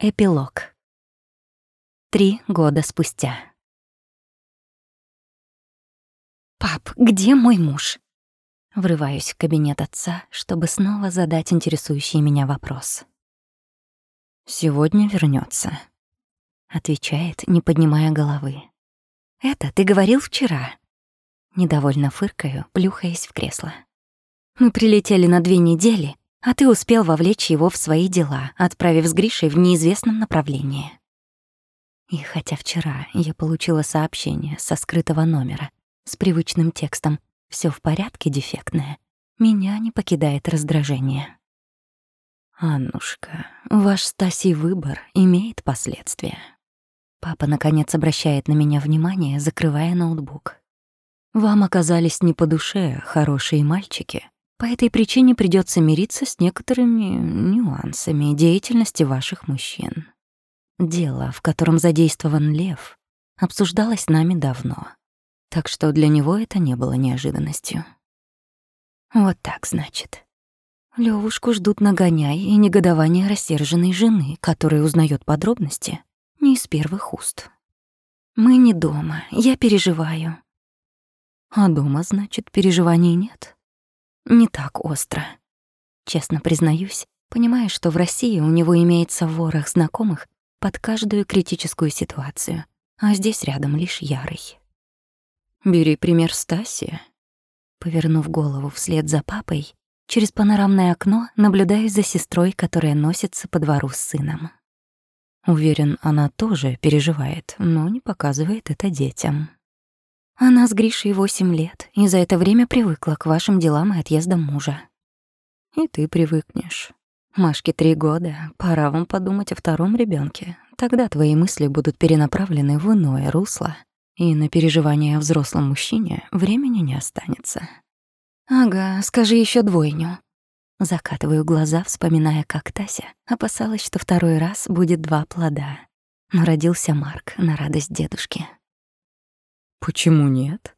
Эпилог. Три года спустя. «Пап, где мой муж?» Врываюсь в кабинет отца, чтобы снова задать интересующий меня вопрос. «Сегодня вернется, отвечает, не поднимая головы. «Это ты говорил вчера?» Недовольно фыркаю, плюхаясь в кресло. «Мы прилетели на две недели, а ты успел вовлечь его в свои дела, отправив с Гришей в неизвестном направлении. И хотя вчера я получила сообщение со скрытого номера с привычным текстом «Всё в порядке, дефектное», меня не покидает раздражение. «Аннушка, ваш Стасий выбор имеет последствия». Папа, наконец, обращает на меня внимание, закрывая ноутбук. «Вам оказались не по душе хорошие мальчики, по этой причине придется мириться с некоторыми нюансами деятельности ваших мужчин. Дело, в котором задействован лев, обсуждалось нами давно, так что для него это не было неожиданностью. Вот так, значит. Левушку ждут нагоняй и негодование рассерженной жены, которая узнает подробности не из первых уст. Мы не дома, я переживаю. А дома, значит, переживаний нет? Не так остро. Честно признаюсь, понимая, что в России у него имеется ворох знакомых под каждую критическую ситуацию, а здесь рядом лишь Ярый. «Бери пример Стаси». Повернув голову вслед за папой, через панорамное окно наблюдаю за сестрой, которая носится по двору с сыном. Уверен, она тоже переживает, но не показывает это детям. Она с Гришей восемь лет, и за это время привыкла к вашим делам и отъездам мужа. И ты привыкнешь. Машке три года, пора вам подумать о втором ребенке. Тогда твои мысли будут перенаправлены в иное русло, и на переживания о взрослом мужчине времени не останется. Ага, скажи еще двойню. Закатываю глаза, вспоминая, как Тася опасалась, что второй раз будет два плода. Но родился Марк на радость дедушки. Почему нет?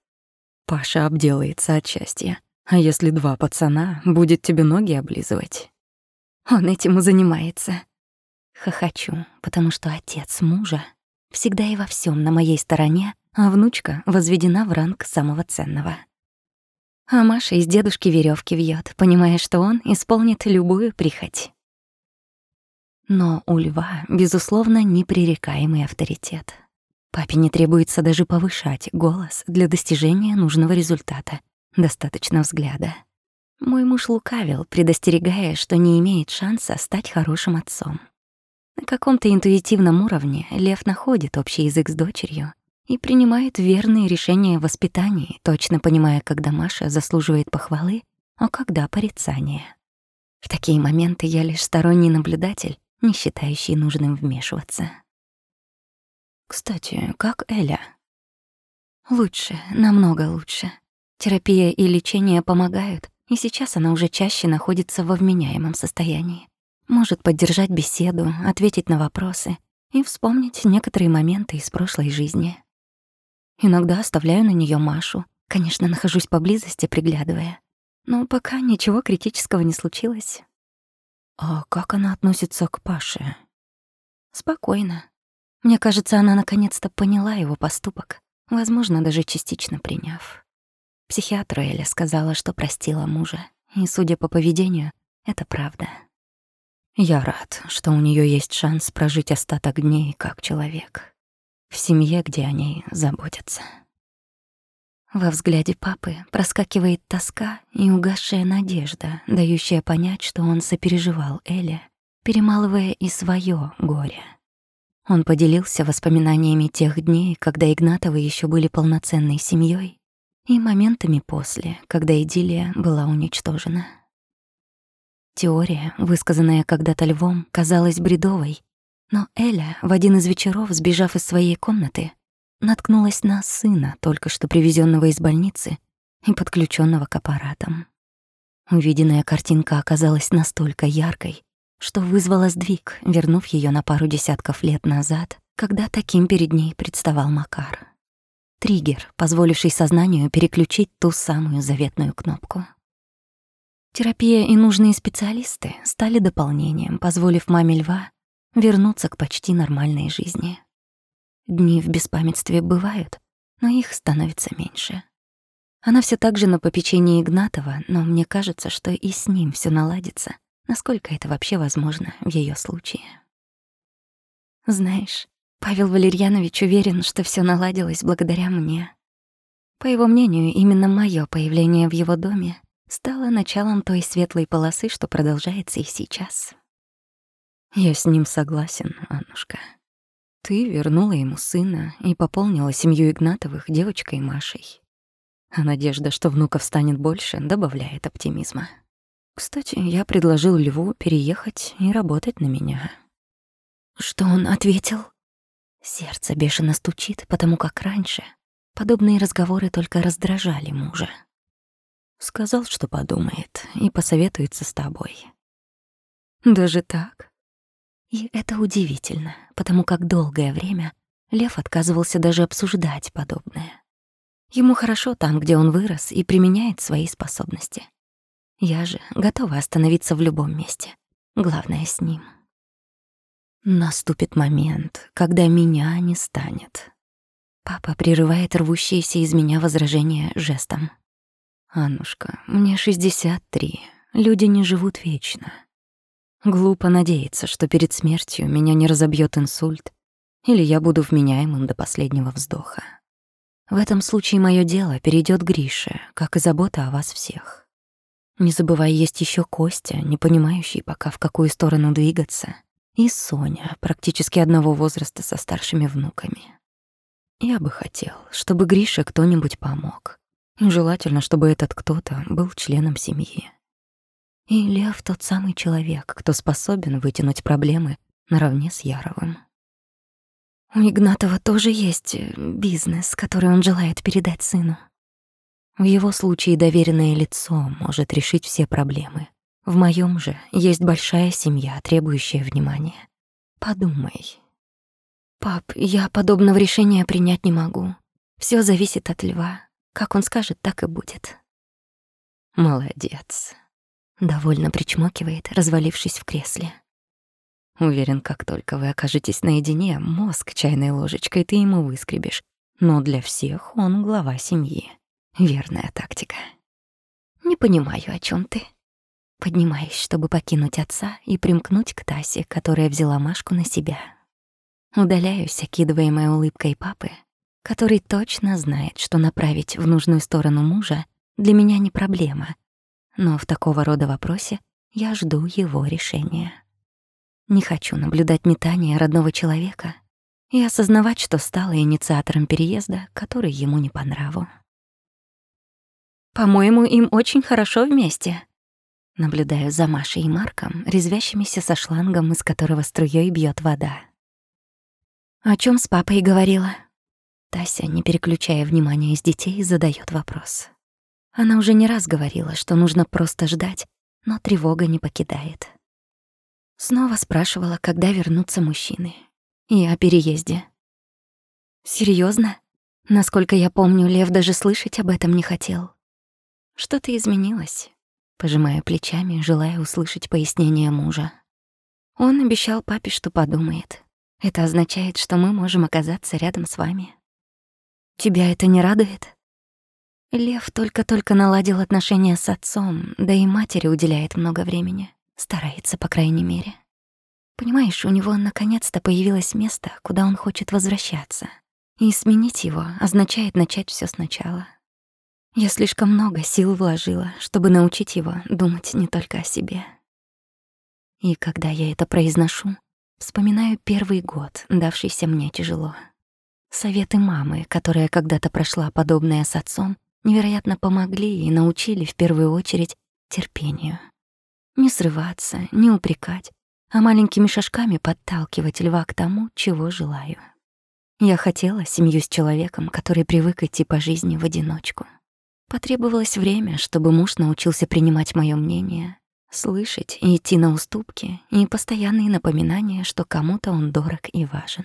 Паша обделается от счастья. А если два пацана, будет тебе ноги облизывать. Он этим и занимается. Хохочу, потому что отец мужа всегда и во всем на моей стороне, а внучка возведена в ранг самого ценного. А Маша из дедушки веревки вьет, понимая, что он исполнит любую прихоть. Но у льва, безусловно, непререкаемый авторитет. Папе не требуется даже повышать голос для достижения нужного результата. Достаточно взгляда. Мой муж лукавил, предостерегая, что не имеет шанса стать хорошим отцом. На каком-то интуитивном уровне Лев находит общий язык с дочерью и принимает верные решения в воспитании, точно понимая, когда Маша заслуживает похвалы, а когда порицания. В такие моменты я лишь сторонний наблюдатель, не считающий нужным вмешиваться. Кстати, как Эля? Лучше, намного лучше. Терапия и лечение помогают, и сейчас она уже чаще находится во вменяемом состоянии. Может поддержать беседу, ответить на вопросы и вспомнить некоторые моменты из прошлой жизни. Иногда оставляю на нее Машу. Конечно, нахожусь поблизости, приглядывая. Но пока ничего критического не случилось. А как она относится к Паше? Спокойно. Мне кажется, она наконец-то поняла его поступок, возможно, даже частично приняв. Психиатр Эля сказала, что простила мужа, и, судя по поведению, это правда. Я рад, что у нее есть шанс прожить остаток дней как человек. В семье, где о ней заботятся. Во взгляде папы проскакивает тоска и угасшая надежда, дающая понять, что он сопереживал Эле, перемалывая и свое горе. Он поделился воспоминаниями тех дней, когда Игнатовы еще были полноценной семьей, и моментами после, когда идиллия была уничтожена. Теория, высказанная когда-то львом, казалась бредовой, но Эля в один из вечеров, сбежав из своей комнаты, наткнулась на сына, только что привезенного из больницы и подключенного к аппаратам. Увиденная картинка оказалась настолько яркой, что вызвало сдвиг, вернув ее на пару десятков лет назад, когда таким перед ней представал Макар. Триггер, позволивший сознанию переключить ту самую заветную кнопку. Терапия и нужные специалисты стали дополнением, позволив маме льва вернуться к почти нормальной жизни. Дни в беспамятстве бывают, но их становится меньше. Она все так же на попечении Игнатова, но мне кажется, что и с ним все наладится, насколько это вообще возможно в ее случае. Знаешь, Павел Валерьянович уверен, что все наладилось благодаря мне. По его мнению, именно мое появление в его доме стало началом той светлой полосы, что продолжается и сейчас. Я с ним согласен, Аннушка. Ты вернула ему сына и пополнила семью Игнатовых девочкой Машей. А надежда, что внуков станет больше, добавляет оптимизма. Кстати, я предложил Льву переехать и работать на меня. Что он ответил? Сердце бешено стучит, потому как раньше подобные разговоры только раздражали мужа. Сказал, что подумает и посоветуется с тобой. Даже так? И это удивительно, потому как долгое время Лев отказывался даже обсуждать подобное. Ему хорошо там, где он вырос и применяет свои способности. Я же готова остановиться в любом месте. Главное с ним. Наступит момент, когда меня не станет. Папа прерывает рвущиеся из меня возражения жестом. Аннушка, мне 63. Люди не живут вечно. Глупо надеяться, что перед смертью меня не разобьет инсульт, или я буду вменяемым до последнего вздоха. В этом случае мое дело перейдет Грише, как и забота о вас всех. Не забывай, есть еще Костя, не понимающий пока, в какую сторону двигаться, и Соня, практически одного возраста со старшими внуками. Я бы хотел, чтобы Грише кто-нибудь помог. Желательно, чтобы этот кто-то был членом семьи. И Лев тот самый человек, кто способен вытянуть проблемы наравне с Яровым. У Игнатова тоже есть э, бизнес, который он желает передать сыну. В его случае доверенное лицо может решить все проблемы. В моем же есть большая семья, требующая внимания. Подумай. Пап, я подобного решения принять не могу. Все зависит от льва. Как он скажет, так и будет. Молодец. Довольно причмокивает, развалившись в кресле. Уверен, как только вы окажетесь наедине, мозг чайной ложечкой ты ему выскребешь. Но для всех он глава семьи. Верная тактика. Не понимаю, о чем ты. Поднимаюсь, чтобы покинуть отца и примкнуть к Тасе, которая взяла Машку на себя. Удаляюсь, окидываемой улыбкой папы, который точно знает, что направить в нужную сторону мужа для меня не проблема. Но в такого рода вопросе я жду его решения. Не хочу наблюдать метание родного человека и осознавать, что стала инициатором переезда, который ему не по. По-моему, им очень хорошо вместе. Наблюдаю за Машей и Марком, резвящимися со шлангом, из которого струей бьет вода. О чем с папой говорила? Тася, не переключая внимания из детей, задает вопрос. Она уже не раз говорила, что нужно просто ждать, но тревога не покидает. Снова спрашивала, когда вернутся мужчины. И о переезде. Серьезно? Насколько я помню, Лев даже слышать об этом не хотел. Что-то изменилось. Пожимая плечами, желая услышать пояснение мужа. Он обещал папе, что подумает. Это означает, что мы можем оказаться рядом с вами. Тебя это не радует? Лев только-только наладил отношения с отцом, да и матери уделяет много времени. Старается, по крайней мере. Понимаешь, у него наконец-то появилось место, куда он хочет возвращаться. И сменить его означает начать все сначала. Я слишком много сил вложила, чтобы научить его думать не только о себе. И когда я это произношу, вспоминаю первый год, давшийся мне тяжело. Советы мамы, которая когда-то прошла подобное с отцом, невероятно помогли и научили в первую очередь терпению. Не срываться, не упрекать, а маленькими шажками подталкивать льва к тому, чего желаю. Я хотела семью с человеком, который привык идти по жизни в одиночку. Потребовалось время, чтобы муж научился принимать моё мнение, слышать и идти на уступки, и постоянные напоминания, что кому-то он дорог и важен.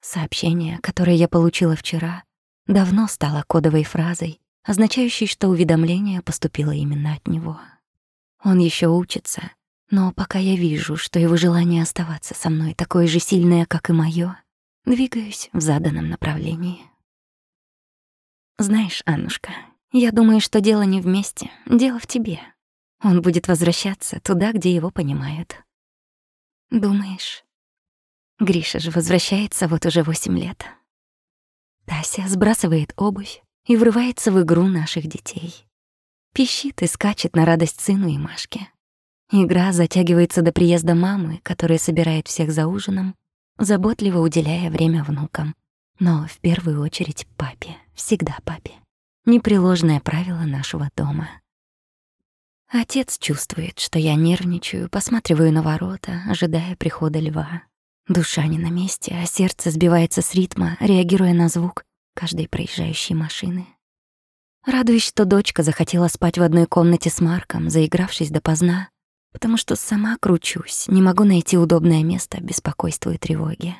Сообщение, которое я получила вчера, давно стало кодовой фразой, означающей, что уведомление поступило именно от него. Он еще учится, Но пока я вижу, что его желание оставаться со мной такое же сильное, как и моё, двигаюсь в заданном направлении. Знаешь, Аннушка, я думаю, что дело не вместе, дело в тебе. Он будет возвращаться туда, где его понимают. Думаешь? Гриша же возвращается вот уже восемь лет. Тася сбрасывает обувь и врывается в игру наших детей. Пищит и скачет на радость сыну и Машке. Игра затягивается до приезда мамы, которая собирает всех за ужином, заботливо уделяя время внукам. Но в первую очередь папе, всегда папе. Непреложное правило нашего дома. Отец чувствует, что я нервничаю, посматриваю на ворота, ожидая прихода льва. Душа не на месте, а сердце сбивается с ритма, реагируя на звук каждой проезжающей машины. Радуюсь, что дочка захотела спать в одной комнате с Марком, заигравшись допоздна, потому что сама кручусь, не могу найти удобное место беспокойству и тревоге.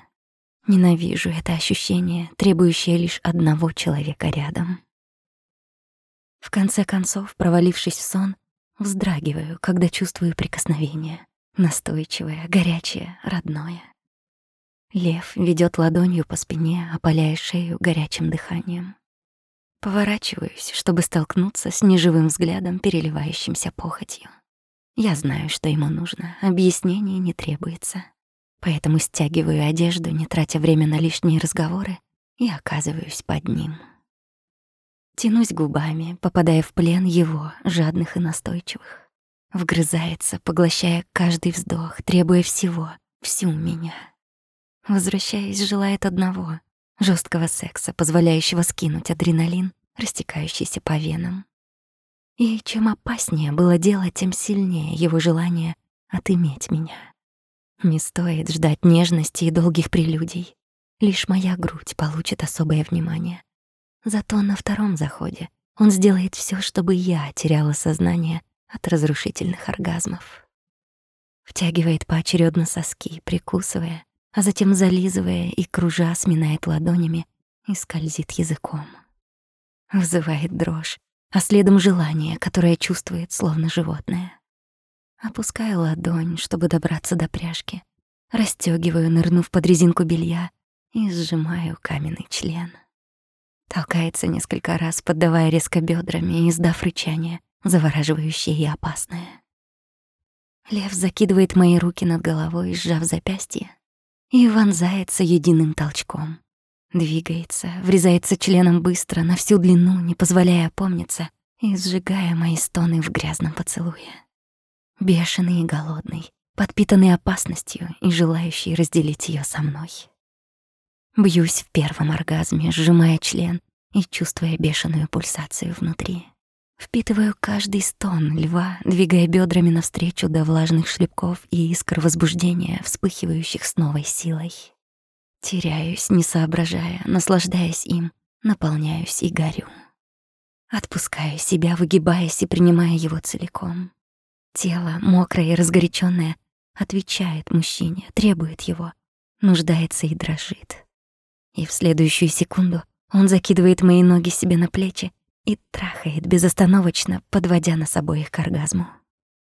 Ненавижу это ощущение, требующее лишь одного человека рядом. В конце концов, провалившись в сон, вздрагиваю, когда чувствую прикосновение, настойчивое, горячее, родное. Лев ведет ладонью по спине, опаляя шею горячим дыханием. Поворачиваюсь, чтобы столкнуться с неживым взглядом, переливающимся похотью. Я знаю, что ему нужно, объяснений не требуется. Поэтому стягиваю одежду, не тратя время на лишние разговоры, и оказываюсь под ним. Тянусь губами, попадая в плен его, жадных и настойчивых. Вгрызается, поглощая каждый вздох, требуя всего, всю меня. Возвращаясь, желает одного — жесткого секса, позволяющего скинуть адреналин, растекающийся по венам. И чем опаснее было дело, тем сильнее его желание отыметь меня. Не стоит ждать нежности и долгих прелюдий. Лишь моя грудь получит особое внимание. Зато на втором заходе он сделает все, чтобы я теряла сознание от разрушительных оргазмов. Втягивает поочередно соски, прикусывая, а затем зализывая и кружа сминает ладонями и скользит языком. Вызывает дрожь, а следом желание, которое чувствует словно животное. Опускаю ладонь, чтобы добраться до пряжки, расстёгиваю, нырнув под резинку белья и сжимаю каменный член. Толкается несколько раз, поддавая резко бедрами и издав рычание, завораживающее и опасное. Лев закидывает мои руки над головой, сжав запястье, и вонзается единым толчком. Двигается, врезается членом быстро, на всю длину, не позволяя опомниться и сжигая мои стоны в грязном поцелуе. Бешеный и голодный, подпитанный опасностью и желающий разделить ее со мной. Бьюсь в первом оргазме, сжимая член и чувствуя бешеную пульсацию внутри. Впитываю каждый стон льва, двигая бедрами навстречу до влажных шлепков и искр возбуждения, вспыхивающих с новой силой. Теряюсь, не соображая, наслаждаясь им, наполняюсь и горю. Отпускаю себя, выгибаясь и принимая его целиком. Тело, мокрое и разгоряченное, отвечает мужчине, требует его, нуждается и дрожит. И в следующую секунду он закидывает мои ноги себе на плечи и трахает безостановочно, подводя нас обоих к оргазму.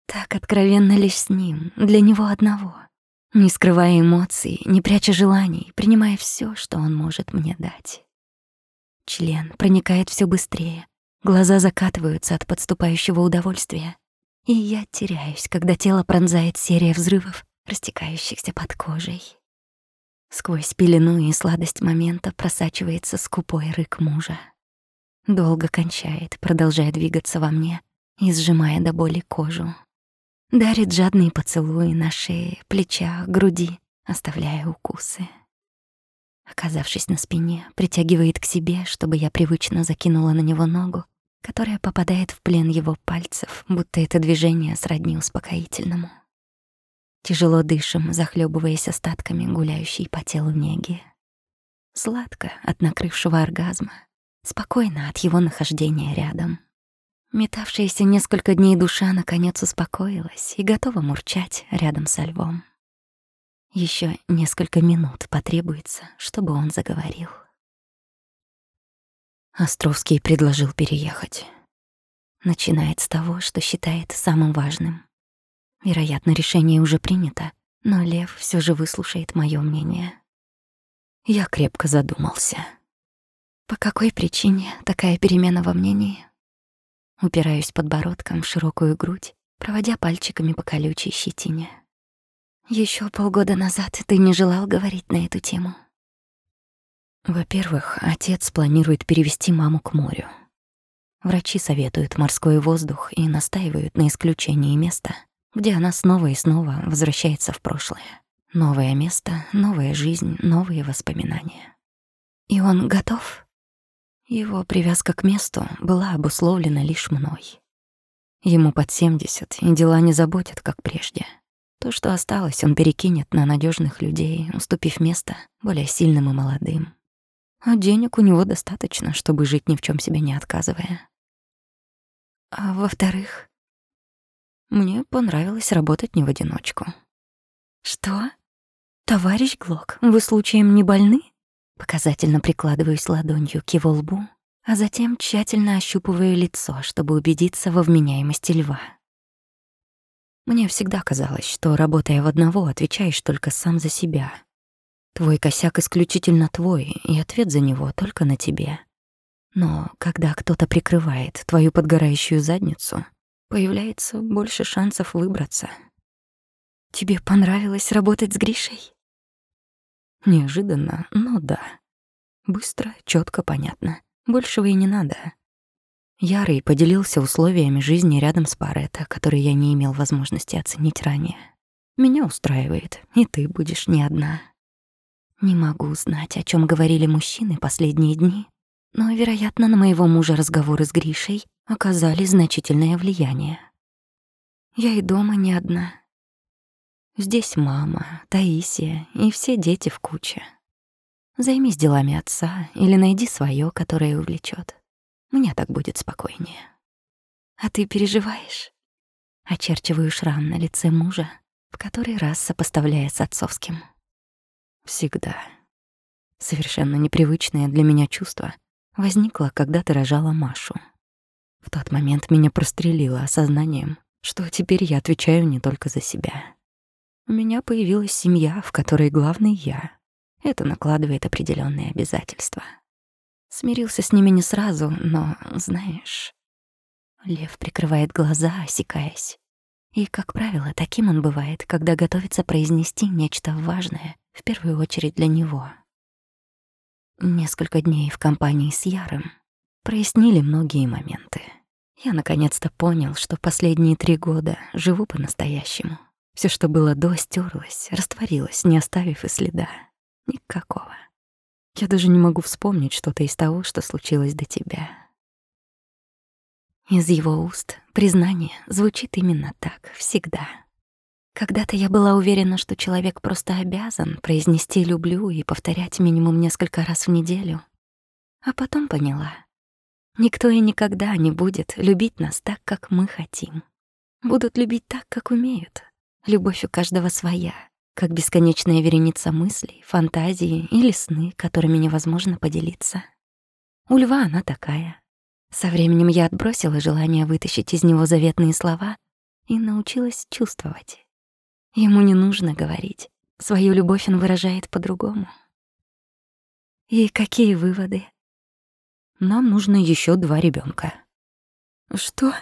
Так откровенно лишь с ним, для него одного — не скрывая эмоций, не пряча желаний, принимая все, что он может мне дать. Член проникает все быстрее, глаза закатываются от подступающего удовольствия, и я теряюсь, когда тело пронзает серия взрывов, растекающихся под кожей. Сквозь пелену и сладость момента просачивается скупой рык мужа. Долго кончает, продолжая двигаться во мне и сжимая до боли кожу, Дарит жадные поцелуи на шее, плечах, груди, оставляя укусы. Оказавшись на спине, притягивает к себе, чтобы я привычно закинула на него ногу, которая попадает в плен его пальцев, будто это движение сродни успокоительному. Тяжело дышим, захлебываясь остатками гуляющей по телу неги. Сладко от накрывшего оргазма, спокойно от его нахождения рядом. Метавшаяся несколько дней душа наконец успокоилась и готова мурчать рядом со львом. Еще несколько минут потребуется, чтобы он заговорил. Островский предложил переехать. Начинает с того, что считает самым важным. Вероятно, решение уже принято, но Лев все же выслушает мое мнение. Я крепко задумался. По какой причине такая перемена во мнении? Упираюсь подбородком в широкую грудь, проводя пальчиками по колючей щетине. Еще полгода назад ты не желал говорить на эту тему. Во-первых, отец планирует перевести маму к морю. Врачи советуют морской воздух и настаивают на исключении места, где она снова и снова возвращается в прошлое. Новое место, новая жизнь, новые воспоминания. И он готов? Его привязка к месту была обусловлена лишь мной. Ему под 70, и дела не заботят, как прежде. То, что осталось, он перекинет на надежных людей, уступив место более сильным и молодым. А денег у него достаточно, чтобы жить ни в чем себе не отказывая. А во-вторых, мне понравилось работать не в одиночку. Что? Товарищ Глок, вы случаем не больны? Показательно прикладываюсь ладонью к его лбу, а затем тщательно ощупываю лицо, чтобы убедиться во вменяемости льва. Мне всегда казалось, что, работая в одного, отвечаешь только сам за себя. Твой косяк исключительно твой, и ответ за него только на тебе. Но когда кто-то прикрывает твою подгорающую задницу, появляется больше шансов выбраться. Тебе понравилось работать с Гришей? Неожиданно, но да. Быстро, четко, понятно. Большего и не надо. Ярый поделился условиями жизни рядом с Паретто, которые я не имел возможности оценить ранее. Меня устраивает, и ты будешь не одна. Не могу знать, о чем говорили мужчины последние дни, но, вероятно, на моего мужа разговоры с Гришей оказали значительное влияние. Я и дома не одна. Здесь мама, Таисия и все дети в куче. Займись делами отца или найди свое, которое увлечет. Мне так будет спокойнее. А ты переживаешь? Очерчиваю шрам на лице мужа, в который раз сопоставляя с отцовским. Всегда. Совершенно непривычное для меня чувство возникло, когда ты рожала Машу. В тот момент меня прострелило осознанием, что теперь я отвечаю не только за себя. У меня появилась семья, в которой главный я. Это накладывает определенные обязательства. Смирился с ними не сразу, но, знаешь... Лев прикрывает глаза, осекаясь. И, как правило, таким он бывает, когда готовится произнести нечто важное, в первую очередь для него. Несколько дней в компании с Яром прояснили многие моменты. Я наконец-то понял, что последние три года живу по-настоящему. Все, что было до, стерлось, растворилось, не оставив и следа. Никакого. Я даже не могу вспомнить что-то из того, что случилось до тебя. Из его уст признание звучит именно так, всегда. Когда-то я была уверена, что человек просто обязан произнести «люблю» и повторять минимум несколько раз в неделю. А потом поняла. Никто и никогда не будет любить нас так, как мы хотим. Будут любить так, как умеют, Любовь у каждого своя, как бесконечная вереница мыслей, фантазии или сны, которыми невозможно поделиться. У льва она такая. Со временем я отбросила желание вытащить из него заветные слова и научилась чувствовать. Ему не нужно говорить. Свою любовь он выражает по-другому. И какие выводы? Нам нужно еще два ребенка. Что?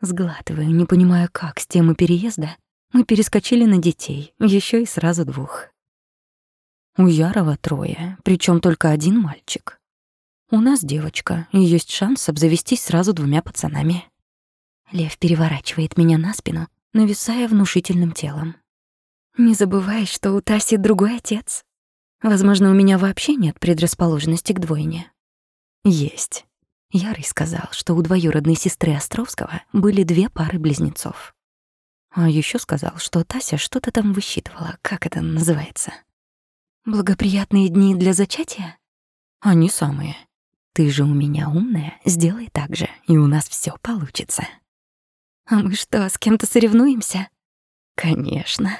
Сглатываю, не понимая, как с темы переезда мы перескочили на детей, еще и сразу двух. У Ярова трое, причем только один мальчик. У нас девочка, и есть шанс обзавестись сразу двумя пацанами. Лев переворачивает меня на спину, нависая внушительным телом. Не забывай, что у Таси другой отец. Возможно, у меня вообще нет предрасположенности к двойне. Есть. Ярый сказал, что у двоюродной сестры Островского были две пары близнецов. А еще сказал, что Тася что-то там высчитывала, как это называется. Благоприятные дни для зачатия? Они самые. Ты же у меня умная, сделай так же, и у нас все получится. А мы что, с кем-то соревнуемся? Конечно.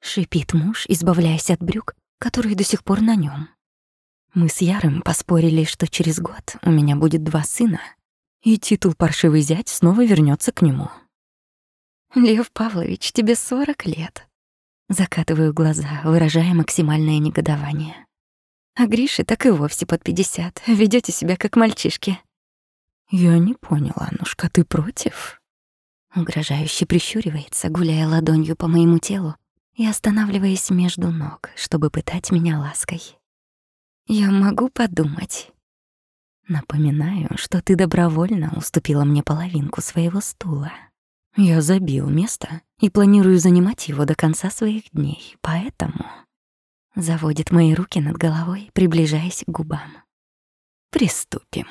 Шипит муж, избавляясь от брюк, которые до сих пор на нем. Мы с Ярым поспорили, что через год у меня будет два сына, и титул паршивый зять снова вернется к нему. Лев Павлович, тебе сорок лет. Закатываю глаза, выражая максимальное негодование. А Грише так и вовсе под пятьдесят. Ведёте себя как мальчишки. Я не поняла, Аннушка, ты против? Угрожающе прищуривается, гуляя ладонью по моему телу и останавливаясь между ног, чтобы пытать меня лаской. Я могу подумать. Напоминаю, что ты добровольно уступила мне половинку своего стула. Я забил место и планирую занимать его до конца своих дней, поэтому заводит мои руки над головой, приближаясь к губам. Приступим.